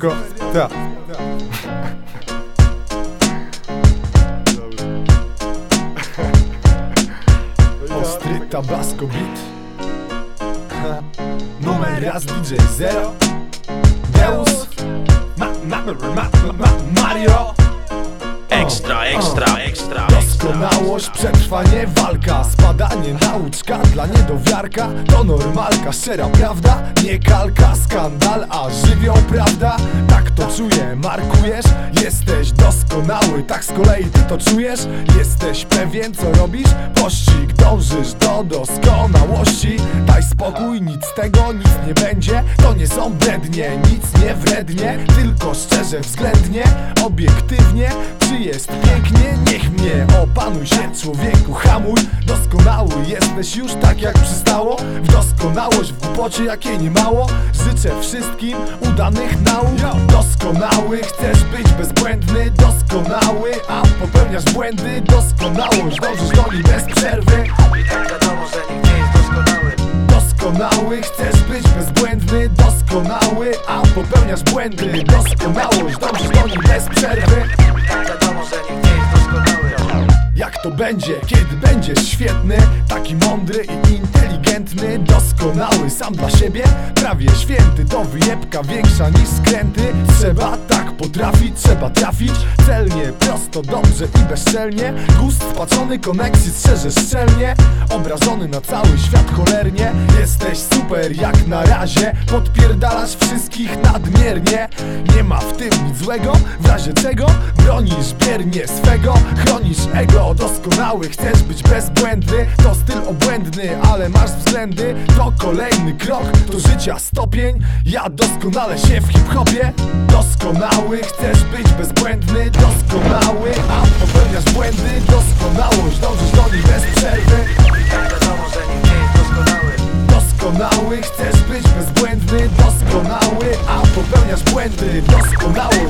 Ko, ta. Ostry tabasco beat Numer raz DJ Zero Deus ma, ma, ma, ma, Mario Ekstra, ekstra, ekstra, ekstra. Doskonałość, przetrwanie, walka Spadanie, nauczka dla niedowiarka To normalka, szczera prawda Nie kalka, skandal, a żywioł, prawda? Tak to czuję, markujesz? Jesteś doskonały, tak z kolei ty to czujesz? Jesteś pewien co robisz? Pościg, dążysz do doskonałości Daj spokój, nic z tego, nic nie będzie To nie są brednie, nic nie wrednie Tylko szczerze, względnie, obiektywnie się człowieku, hamuj. Doskonały jesteś już tak jak przystało. W doskonałość, w głupocie jakiej nie mało. Życzę wszystkim udanych nauk. Doskonały, chcesz być bezbłędny? Doskonały, a popełniasz błędy. Doskonałość, dążysz do niej bez przerwy. I tak wiadomo, że nikt nie jest doskonały. Doskonały, chcesz być bezbłędny? Doskonały, a popełniasz błędy. Doskonałość, dążysz do niej bez przerwy to będzie, kiedy będziesz świetny Taki mądry i inteligentny Doskonały sam dla siebie Prawie święty to wyjebka większa niż skręty. Trzeba tak potrafić, trzeba trafić Celnie, prosto, dobrze i bezczelnie. Gust spaczony, koneksji strzeżesz szczelnie Obrażony na cały świat cholernie. Jesteś super jak na razie Podpierdalasz wszystkich nadmiernie. Nie ma w tym nic złego W razie czego bronisz biernie swego Chronisz ego doskonały Chcesz być bezbłędny To styl obłędny, ale masz względy To kolejny krok do życia stopień. Ja doskonale się w hip-hopie Doskonały Chcesz być bezbłędny Doskonały A popełniasz błędy Doskonałość Dążysz do niej bez przerwy być bezbłędny Doskonały, a popełniasz błędy Doskonałość,